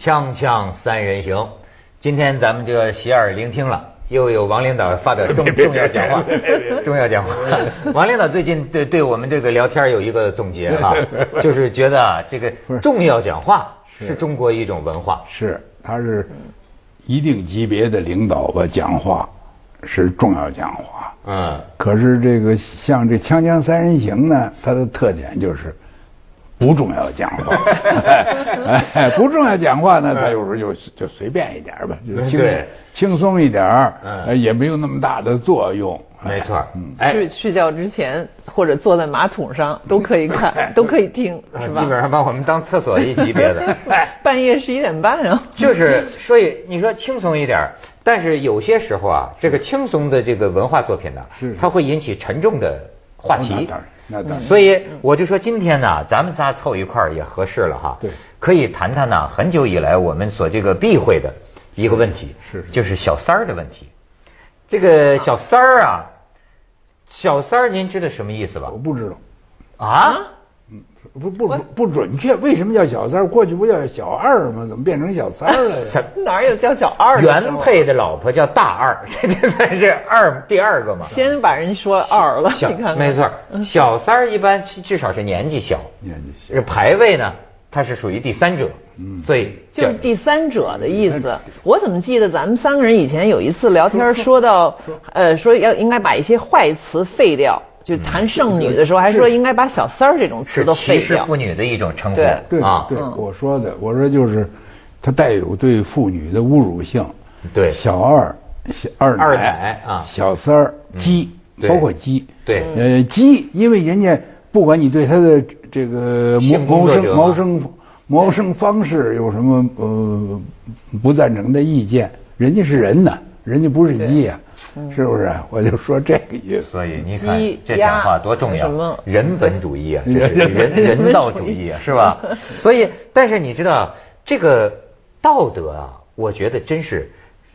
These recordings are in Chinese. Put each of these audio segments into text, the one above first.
锵锵三人行，今天咱们就要洗耳聆听了，又有王领导发表重重要讲话，重要讲话。王领导最近对对我们这个聊天有一个总结哈，就是觉得啊，这个重要讲话是中国一种文化。是，他是一定级别的领导吧，讲话是重要讲话。嗯，可是这个像这锵锵三人行呢，它的特点就是不重要讲话，哎，不重要讲话呢，他有时候就就随便一点吧，就轻轻松一点儿，嗯呃也没有那么大的作用。没错哎嗯，哎，睡睡觉之前或者坐在马桶上都可以看，都可以听，是吧？基本上把我们当厕所一级别的。半夜十一点半啊。就是，所以你说轻松一点，但是有些时候啊，这个轻松的这个文化作品呢是，它会引起沉重的话题。所以我就说今天呢，咱们仨凑一块儿也合适了哈。对可以谈谈呢，很久以来我们所这个避讳的一个问题，是是就是小三儿的问题。这个小三儿啊，小三儿您知道什么意思吧我？不知道。啊？不不不不准确，为什么叫小三儿？过去不叫小二吗？怎么变成小三儿了呀？哪有叫小二的原配的老婆叫大二，这就算是二第二个嘛。先把人说二了，小你看看。没错嗯，小三儿一般至至少是年纪小，年纪小这排位呢，他是属于第三者，嗯所以就是第三者的意思。我怎么记得咱们三个人以前有一次聊天说到，呃，说要应该把一些坏词废掉，就谈剩女的时候还说应该把小三儿这种词都废掉。歧视妇。女的一种称呼对。对啊，对，嗯。我说的，我说就是，它带有对妇女的侮辱性。对。小二、小二二奶啊。小三儿、鸡，包括鸡。对呃，鸡，因为人家不管你对他的这个谋谋生谋生谋生方式有什么呃不赞成的意见，人家是人呢，人家不是鸡呀，是不是？我就说这个意思。所以你看鸡这讲话多重要。什么，人本主义啊，这是人人人道主义啊，是吧？所以，但是你知道这个道德啊，我觉得真是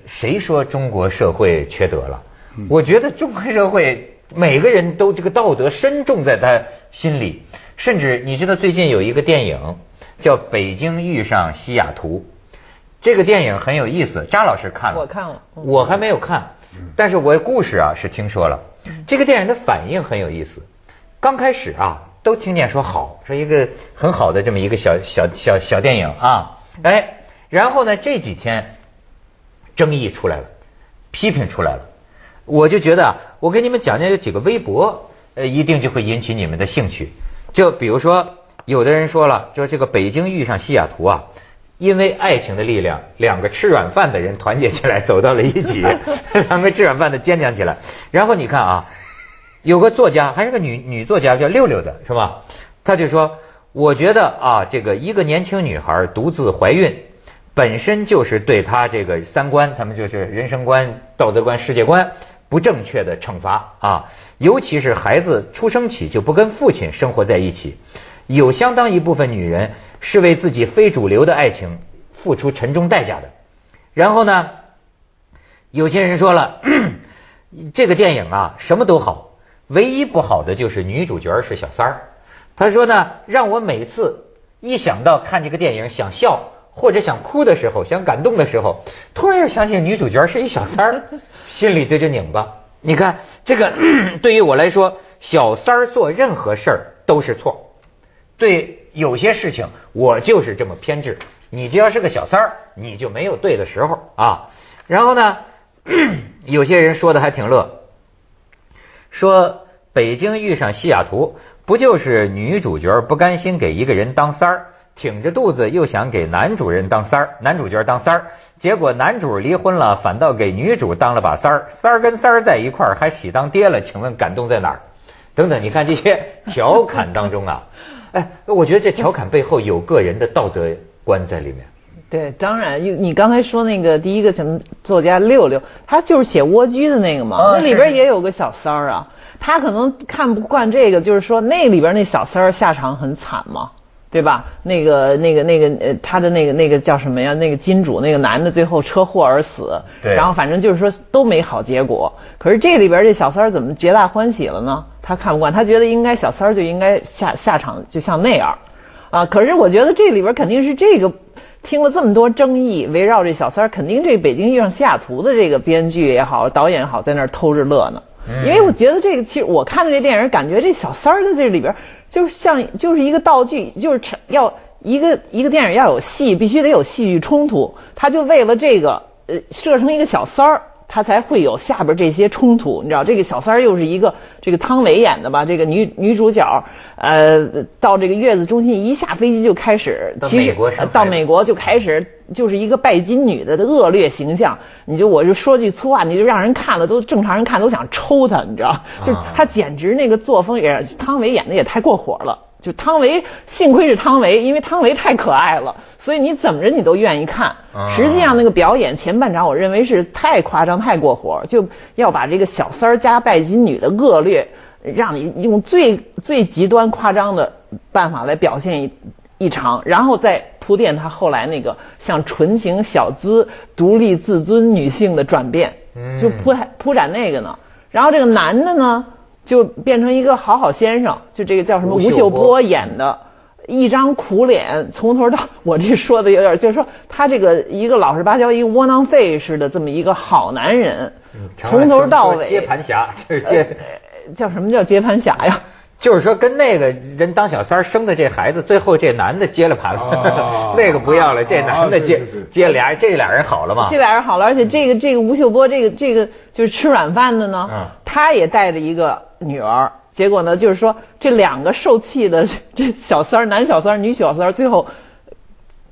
谁说中国社会缺德了？我觉得中国社会每个人都这个道德深重在他心里，甚至你知道最近有一个电影叫《北京遇上西雅图》，这个电影很有意思，张老师看了，我看了。嗯。我还没有看，但是我故事啊是听说了，这个电影的反应很有意思。刚开始啊，都听见说好，说一个很好的这么一个小小小小电影啊，哎，然后呢这几天争议出来了，批评出来了，我就觉得啊我给你们讲讲有几个微博，呃，一定就会引起你们的兴趣。就比如说，有的人说了，说这个北京遇上西雅图啊，因为爱情的力量，两个吃软饭的人团结起来走到了一起，两个吃软饭的坚强起来。然后你看啊，有个作家，还是个女女作家，叫六六的，是吧？她就说，我觉得啊，这个一个年轻女孩独自怀孕，本身就是对她这个三观，他们就是人生观、道德观、世界观不正确的惩罚啊。尤其是孩子出生起就不跟父亲生活在一起，有相当一部分女人是为自己非主流的爱情付出沉重代价的。然后呢，有些人说了，这个电影啊什么都好，唯一不好的就是女主角是小三儿。他说呢，让我每次一想到看这个电影想笑或者想哭的时候，想感动的时候，突然又想起女主角是一小三儿，心里对着拧巴。你看这个，对于我来说，小三儿做任何事儿都是错。对有些事情，我就是这么偏执。你只要是个小三儿，你就没有对的时候啊。然后呢，有些人说的还挺乐，说北京遇上西雅图，不就是女主角不甘心给一个人当三儿，挺着肚子又想给男主人当三儿，男主角当三儿，结果男主离婚了，反倒给女主当了把三儿，三儿跟三儿在一块儿还喜当爹了，请问感动在哪儿？等等，你看这些 调侃当中啊，哎，我觉得这调侃背后有个人的道德观在里面。对，当然，你你刚才说那个第一个什么作家六六，他就是写蜗居的那个嘛，啊那里边也有个小三儿啊。他可能看不惯这个，就是说那里边那小三儿下场很惨嘛，对吧？那个那个那个呃，他的那个那个叫什么呀？那个金主那个男的最后车祸而死，对然后反正就是说都没好结果。可是这里边这小三儿怎么皆大欢喜了呢？他看不惯，他觉得应该小三儿就应该下下场就像那样啊。可是我觉得这里边肯定是这个听了这么多争议，围绕这小三儿，肯定这《北京遇上西雅图》的这个编剧也好，导演也好，在那儿偷着乐呢。因为我觉得这个，其实我看的这电影，感觉这小三儿在这里边，就是像就是一个道具，就是要一个一个电影要有戏，必须得有戏剧冲突，他就为了这个，呃，设成一个小三儿。他才会有下边这些冲突，你知道这个小三儿又是一个这个汤唯演的吧？这个女女主角，呃，到这个月子中心一下飞机就开始，到美国到美国就开始就是一个拜金女的恶劣形象。你就我就说句粗话，你就让人看了都正常人看都想抽她，你知道？就她简直那个作风也，汤唯演的也太过火了。就汤唯，幸亏是汤唯，因为汤唯太可爱了，所以你怎么着你都愿意看。实际上那个表演前半场，我认为是太夸张、太过火，就要把这个小三儿加拜金女的恶劣，让你用最最极端夸张的办法来表现一一场，然后再铺垫她后来那个像纯情小资、独立自尊女性的转变，就铺铺展那个呢。然后这个男的呢？就变成一个好好先生，就这个叫什么吴秀波演的，一张苦脸，从头到我这说的有点，就是说他这个一个老实巴交、一个窝囊废似的这么一个好男人，从头到尾接盘侠，接叫什么叫接盘侠呀？就是说跟那个人当小三生的这孩子，最后这男的接了盘了，那个不要了，这男的接接俩，这俩人好了吗？这俩人好了，而且这个这个吴秀波，这个这个就是吃软饭的呢，他也带着一个。女儿，结果呢，就是说这两个受气的 这小三儿，男小三儿、女小三儿，最后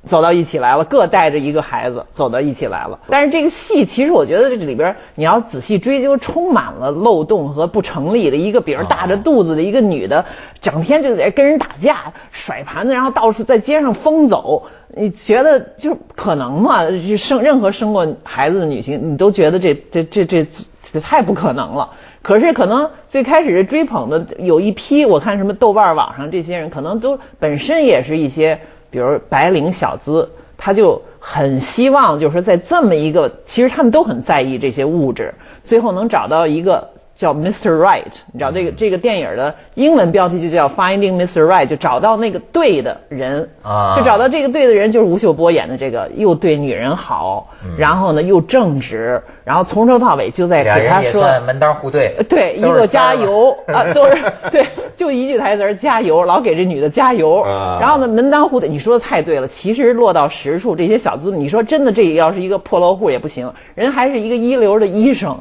走到一起来了，各带着一个孩子走到一起来了。但是这个戏，其实我觉得这里边你要仔细追究，充满了漏洞和不成立的。一个比如大着肚子的一个女的，整天就在跟人打架、甩盘子，然后到处在街上疯走，你觉得就可能吗？生任何生过孩子的女性，你都觉得这这这这这太不可能了。可是可能最开始追捧的有一批，我看什么豆瓣网上这些人，可能都本身也是一些，比如白领小资，他就很希望，就是在这么一个，其实他们都很在意这些物质，最后能找到一个。叫 Mr. Right，你知道这个这个电影的英文标题就叫 Finding Mr. Right，就找到那个对的人，啊，就找到这个对的人，就是吴秀波演的这个，又对女人好，然后呢又正直，然后从头到尾就在给他说门当户对，对，一个加油 啊，都是对，就一句台词加油，老给这女的加油，然后呢门当户对，你说的太对了，其实落到实处，这些小资，你说真的，这要是一个破落户也不行，人还是一个一流的医生。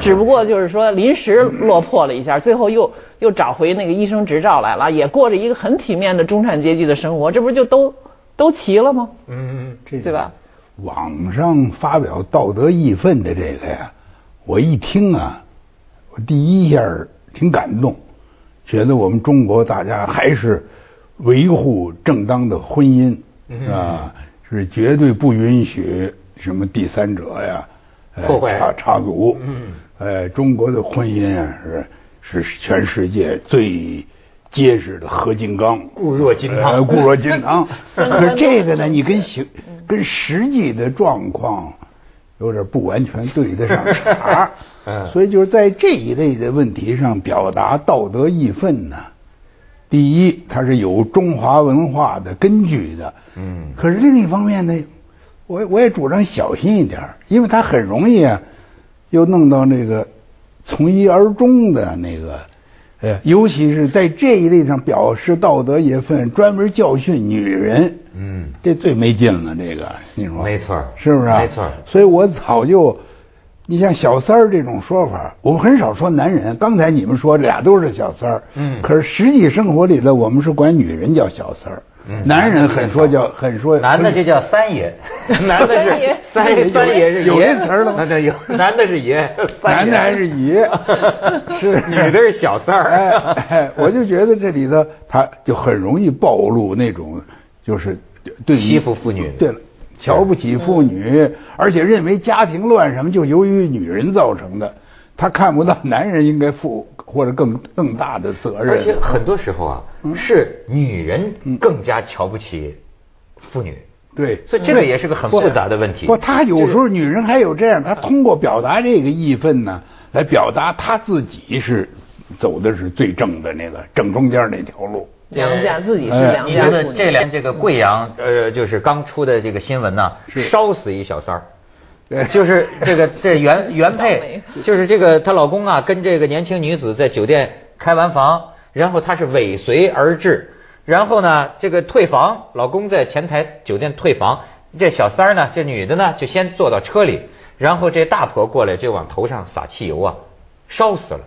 只不过就是说临时落魄了一下，最后又又找回那个医生执照来了，也过着一个很体面的中产阶级的生活，这不就都都齐了吗？嗯，这对吧？网上发表道德义愤的这个呀，我一听啊，我第一下挺感动，觉得我们中国大家还是维护正当的婚姻啊，是绝对不允许什么第三者呀。破坏。插插足，嗯，呃，中国的婚姻啊是是全世界最结实的合金刚，固若金汤，固若金汤。可是这个呢，你跟行跟实际的状况有点不完全对得上茬，嗯，所以就是在这一类的问题上表达道德义愤呢，第一，它是有中华文化的根据的，嗯，可是另一方面呢。我我也主张小心一点，因为他很容易啊，又弄到那个从一而终的那个，呃，尤其是在这一类上表示道德也分，专门教训女人，嗯，这最没劲了。这个你说没错，是不是？没错。所以我早就，你像小三儿这种说法，我们很少说男人。刚才你们说俩都是小三儿，嗯，可是实际生活里头，我们是管女人叫小三儿。男人很说叫很说，男的就叫三爷，男的是三爷，三爷是有。这词儿了吗？有，男的是爷，男的还是爷，是。女的是小三儿。哎，我就觉得这里头他就很容易暴露那种就是对欺负妇女，对了，瞧不起妇女，而且认为家庭乱什么就由于女人造成的。他看不到男人应该负或者更更大的责任，而且很多时候啊，是女人更加瞧不起妇女。对，所以这个也是个很复杂的问题。不，她有时候女人还有这样，她通过表达这个义愤呢，来表达她自己是走的是最正的那个正中间那条路。良家自己是良你觉家妇女。得这两这个贵阳呃，就是刚出的这个新闻呢，烧死一小三儿。对就是这个这原 原配，就是这个她老公啊，跟这个年轻女子在酒店开完房，然后她是尾随而至，然后呢，这个退房，老公在前台酒店退房，这小三儿呢，这女的呢就先坐到车里，然后这大婆过来就往头上撒汽油啊，烧死了。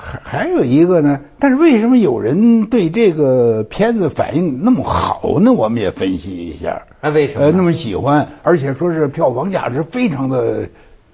还还有一个呢，但是为什么有人对这个片子反应那么好呢？我们也分析一下。那为什么呃，那么喜欢，而且说是票房价值非常的，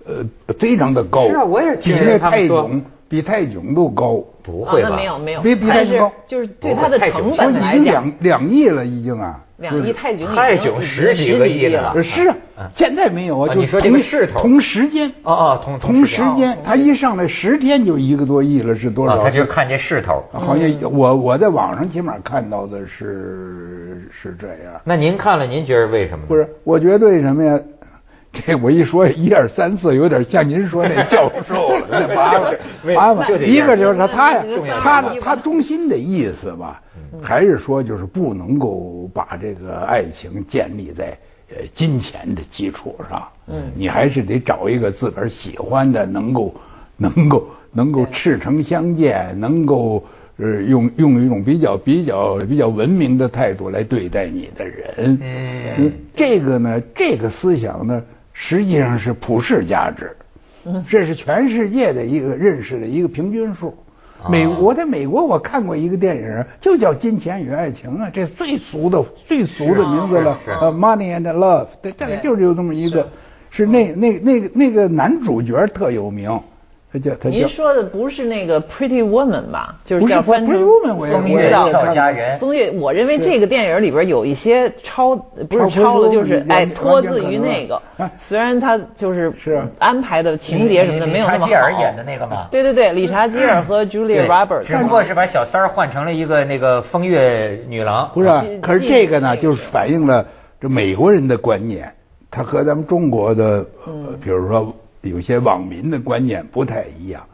呃，非常的高。是啊我也听他们说泰囧比泰囧都高。啊不会没有没有，比比泰囧高就是对它的成说本来讲已经两，两亿了，已经啊。两亿泰囧泰囧十几个亿了。是啊嗯，现在没有啊，就啊你说这同势头同时间。哦哦，同同时时间，他一上来十天就一个多亿了，是多少？啊，他就看这势头。好像我我在网上起码看到的是是这样，那您看了，您觉得为什么呢？不是？我觉得为什么呀？这我一说一二三四，有点像您说那教授了，那麻烦为麻烦就。得一个就是他他呀，他他中心的意思吧，还是说就是不能够把这个爱情建立在呃金钱的基础上。嗯你还是得找一个自个儿喜欢的，能够能够能够赤诚相见，能够呃用用一种比较比较比较文明的态度来对待你的人。嗯这个呢，这个思想呢，实际上是普世价值，这是全世界的一个认识的一个平均数。美啊我在美国我看过一个电影，就叫《金钱与爱情》啊，这最俗的最俗的名字了呃，Money and Love，对，大概就是有这么一个，是那那那个那个男主角特有名，他叫他叫您说的不是那个 Pretty Woman 吧？就是叫翻成 Pretty Woman，我也风月我也知道俏佳人。风月，我认为这个电影里边有一些超，不是超超了，就是哎脱自于那个啊。虽然他就是是安排的情节什么的没有那么好。查基尔演的那个嘛对对对，理查基尔和 Julia Roberts，只不过是把小三儿换成了一个那个风月女郎。不是可是这个呢，就是反映了这美国人的观念，他和咱们中国的，比如说有些网民的观念不太一样。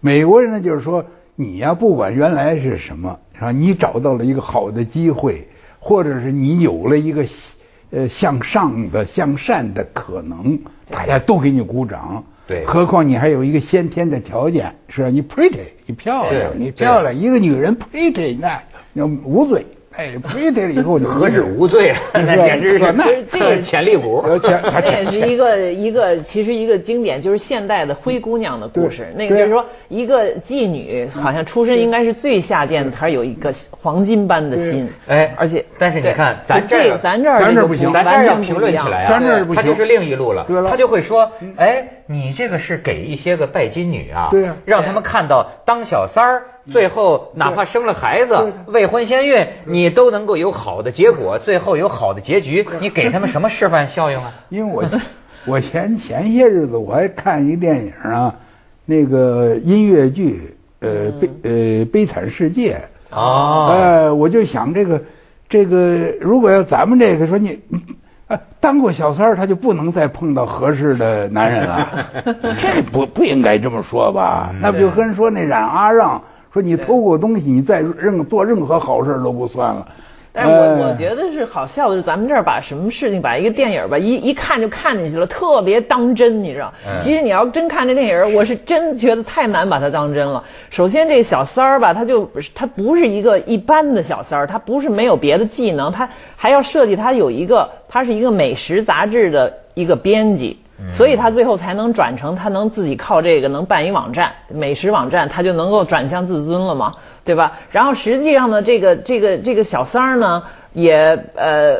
美国人呢，就是说你呀，不管原来是什么，是吧？你找到了一个好的机会，或者是你有了一个呃向上的、向善的可能，大家都给你鼓掌。对何况你还有一个先天的条件，是吧？你 pretty，你漂亮，你漂亮，一个女人 pretty 那那无罪。哎，pretty 了以后 就何止无罪啊，那简直是那这个潜力股。而且还这也是一个一个，其实一个经典，就是现代的灰姑娘的故事。那个就是说，一个妓女好像出身应该是最下贱的，她有一个黄金般的心。哎，而且但是你看，咱这咱这儿咱这儿不行咱这儿要评论起来啊，咱这儿不行他就是另一路了。对了他就会说，哎，你这个是给一些个拜金女啊，对呀让他们看到当小三儿，最后哪怕生了孩子，未婚先孕，你都能够有好的结果，最后有好的结局。你给他们什么示范效应啊？因为我我前前些日子我还看一电影啊，那个音乐剧，呃悲呃悲惨世界。哦呃，我就想这个这个，如果要咱们这个说你。你啊，当过小三儿，他就不能再碰到合适的男人了，这不不应该这么说吧？那不就跟说那冉阿让说你偷过东西，你再任做任何好事都不算了。但是我呃我觉得是好笑的是，咱们这儿把什么事情，把一个电影吧，一一看就看进去了，特别当真，你知道？嗯其实你要真看这电影，我是真觉得太难把它当真了。首先，这小三儿吧，他就他不是一个一般的小三儿，他不是没有别的技能，他还要设计他有一个，他是一个美食杂志的一个编辑。所以他最后才能转成，他能自己靠这个能办一网站，美食网站，他就能够转向自尊了嘛，对吧？然后实际上呢，这个这个这个小三儿呢，也呃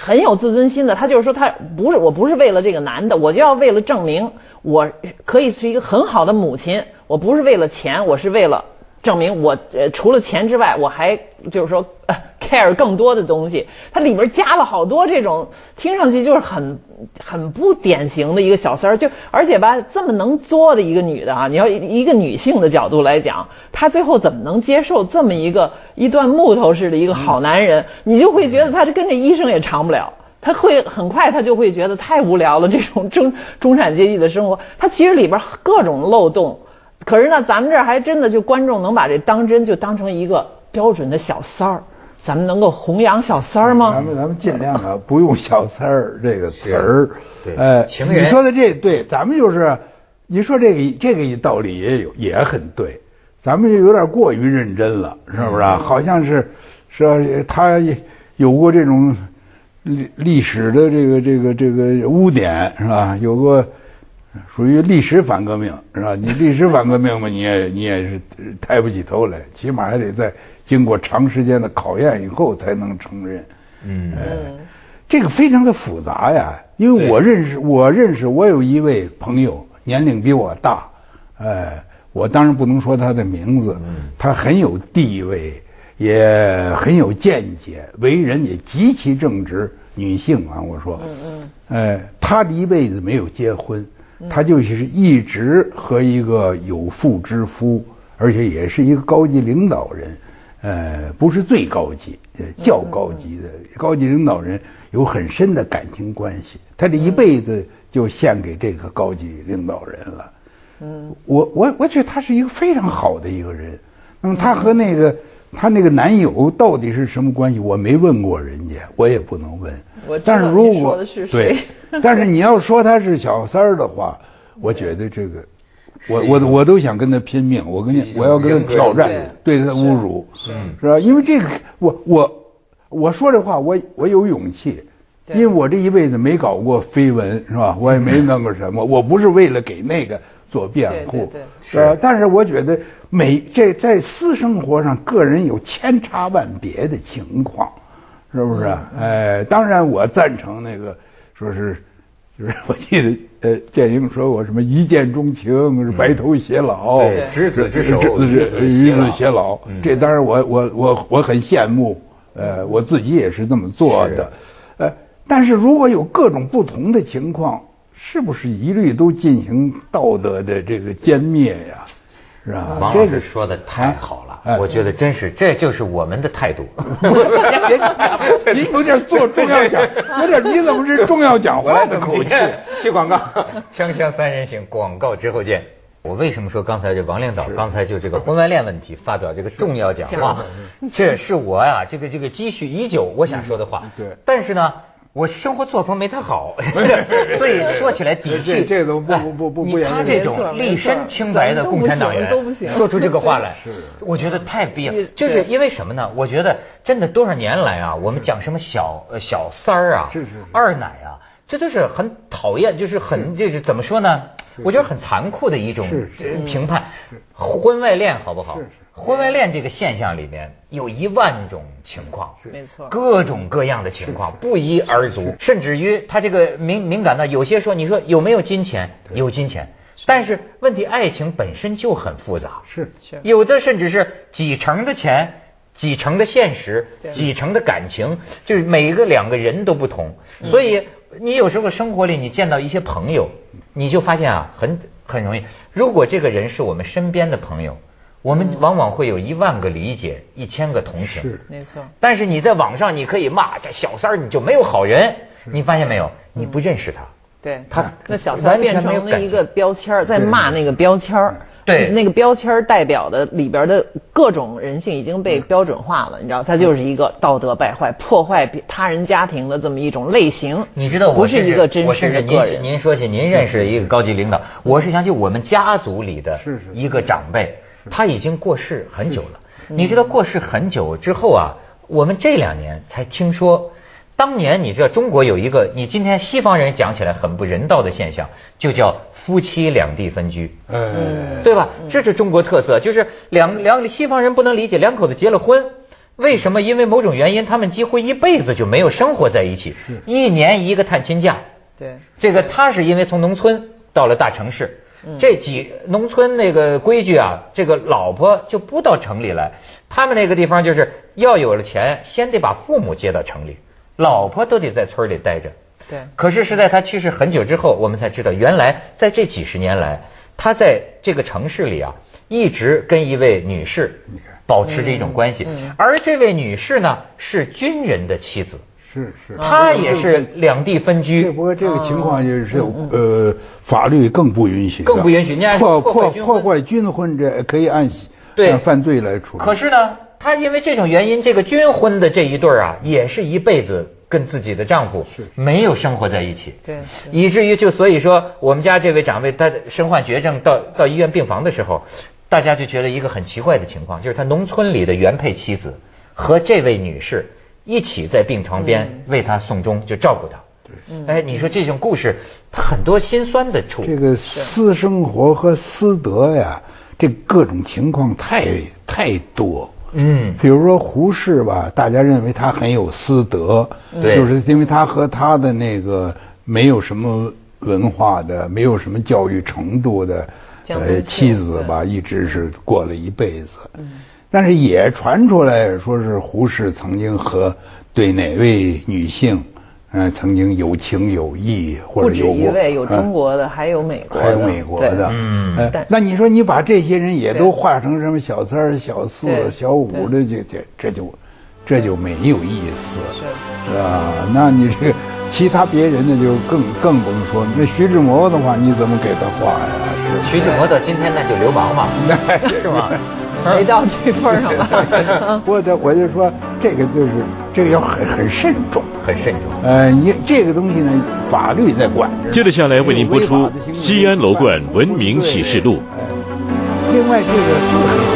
很有自尊心的，他就是说他不是我不是为了这个男的，我就要为了证明我可以是一个很好的母亲，我不是为了钱，我是为了。证明我呃除了钱之外，我还就是说、care 更多的东西。它里面加了好多这种听上去就是很很不典型的一个小三儿，就而且吧这么能作的一个女的啊，你要一个女性的角度来讲，她最后怎么能接受这么一个一段木头似的一个好男人？你就会觉得她这跟这医生也长不了。他会很快，他就会觉得太无聊了。这种中中产阶级的生活，他其实里边各种漏洞。可是呢，咱们这儿还真的就观众能把这当真，就当成一个标准的小三儿，咱们能够弘扬小三儿吗？咱们咱们尽量啊，不用小三儿这个词儿。对，呃，情人。你说的这对，咱们就是，你说这个这个道理也有也很对，咱们就有点过于认真了，是不是？好像是说他有过这种历历史的这个这个这个污点，是吧？有过。属于历史反革命是吧？你历史反革命嘛，你也你也是抬不起头来，起码还得在经过长时间的考验以后才能承认。嗯，这个非常的复杂呀。因为我认识，我认识，我有一位朋友，年龄比我大，哎，我当然不能说他的名字。他很有地位，也很有见解，为人也极其正直，女性啊，我说。嗯嗯。哎，他一辈子没有结婚。他就是一直和一个有妇之夫，而且也是一个高级领导人，呃，不是最高级，较高级的高级领导人有很深的感情关系。他这一辈子就献给这个高级领导人了。嗯，我我我觉得他是一个非常好的一个人。那么他和那个他那个男友到底是什么关系？我没问过人家，我也不能问。但是如果对。但是你要说他是小三儿的话，我觉得这个，我我我都想跟他拼命，我跟你我要跟他挑战，对他侮辱，是吧？因为这个，我我我说这话，我我有勇气，因为我这一辈子没搞过绯闻，是吧？我也没弄个什么，我不是为了给那个做辩护，是吧但是我觉得每这在私生活上，个人有千差万别的情况，是不是？哎，当然我赞成那个。说是，就是我记得，呃，建英说过什么一见钟情是白头偕老，对，执子之手，与子偕老。这当然我我我我很羡慕，呃，我自己也是这么做的，呃，但是如果有各种不同的情况，是不是一律都进行道德的这个歼灭呀？是吧？王老师说的太好了，我觉得真是，这就是我们的态度。您有点做重要讲，有点你怎么是重要讲话的口气？去广告，锵锵三人行，广告之后见。我为什么说刚才这王领导刚才就这个婚外恋问题发表这个重要讲话？这是我呀，这个这个积蓄已久，我想说的话。对，但是呢。我生活作风没他好，所以说起来底气，这都不不不不不他这种立身清白的共产党员，说出这个话来，是，我觉得太必要。就是因为什么呢？我觉得真的多少年来啊，我们讲什么小小三儿啊，是是二奶啊，这都是很讨厌，就是很就是怎么说呢？我觉得很残酷的一种评判。婚外恋好不好？婚外恋这个现象里面有一万种情况，没错，各种各样的情况不一而足，甚至于他这个敏敏感的，有些说你说有没有金钱？有金钱，但是问题爱情本身就很复杂，是，有的甚至是几成的钱，几成的现实，几成的感情，就是每一个两个人都不同，所以你有时候生活里你见到一些朋友，你就发现啊，很很容易，如果这个人是我们身边的朋友。我们往往会有一万个理解，一千个同情，是没错。但是你在网上你可以骂这小三儿，你就没有好人。你发现没有？你不认识他，对他那小三变成了一个标签，在骂那个标签儿。对，那个标签代表的里边的各种人性已经被标准化了，你知道，他就是一个道德败坏、破坏他人家庭的这么一种类型。你知道，不是一个真实的个人。您说起您认识一个高级领导，我是想起我们家族里的一个长辈。他已经过世很久了，你知道过世很久之后啊，我们这两年才听说，当年你知道中国有一个，你今天西方人讲起来很不人道的现象，就叫夫妻两地分居，嗯，对吧？这是中国特色，就是两两西方人不能理解两口子结了婚，为什么？因为某种原因，他们几乎一辈子就没有生活在一起，一年一个探亲假，对，这个他是因为从农村到了大城市。这几农村那个规矩啊，这个老婆就不到城里来。他们那个地方就是要有了钱，先得把父母接到城里，老婆都得在村里待着。对。可是是在他去世很久之后，我们才知道，原来在这几十年来，他在这个城市里啊，一直跟一位女士保持着一种关系。而这位女士呢，是军人的妻子。是是，他也是两地分居。不过这个情况就是呃，法律更不允许，更不允许。破破破坏军婚这可以按对犯罪来处理。可是呢，他因为这种原因，这个军婚的这一对儿啊，也是一辈子跟自己的丈夫没有生活在一起，对，以至于就所以说，我们家这位长辈他身患绝症到到医院病房的时候，大家就觉得一个很奇怪的情况，就是他农村里的原配妻子和这位女士一起在病床边为他送终，就照顾他。哎，你说这种故事，它很多心酸的处。这个私生活和私德呀，这各种情况太太多。嗯，比如说胡适吧，大家认为他很有私德，就是因为他和他的那个没有什么文化的、没有什么教育程度的呃妻子吧，一直是过了一辈子。嗯，但是也传出来说是胡适曾经和对哪位女性。嗯，曾经有情有义，或者有一位，有中国的，还有美国的，还有美国的。嗯，那你说你把这些人也都画成什么小三、小四、小五的，这这这就这就没有意思，是吧？那你这个其他别人的就更更不用说。那徐志摩的话，你怎么给他画呀？徐志摩到今天那就流氓嘛，是吧？没到这份上吧？我的我就说，这个就是这个要很很慎重，很慎重。呃，你这个东西呢，法律在管着。接着下来为您播出《西安楼冠文明启示录》。另外，这个。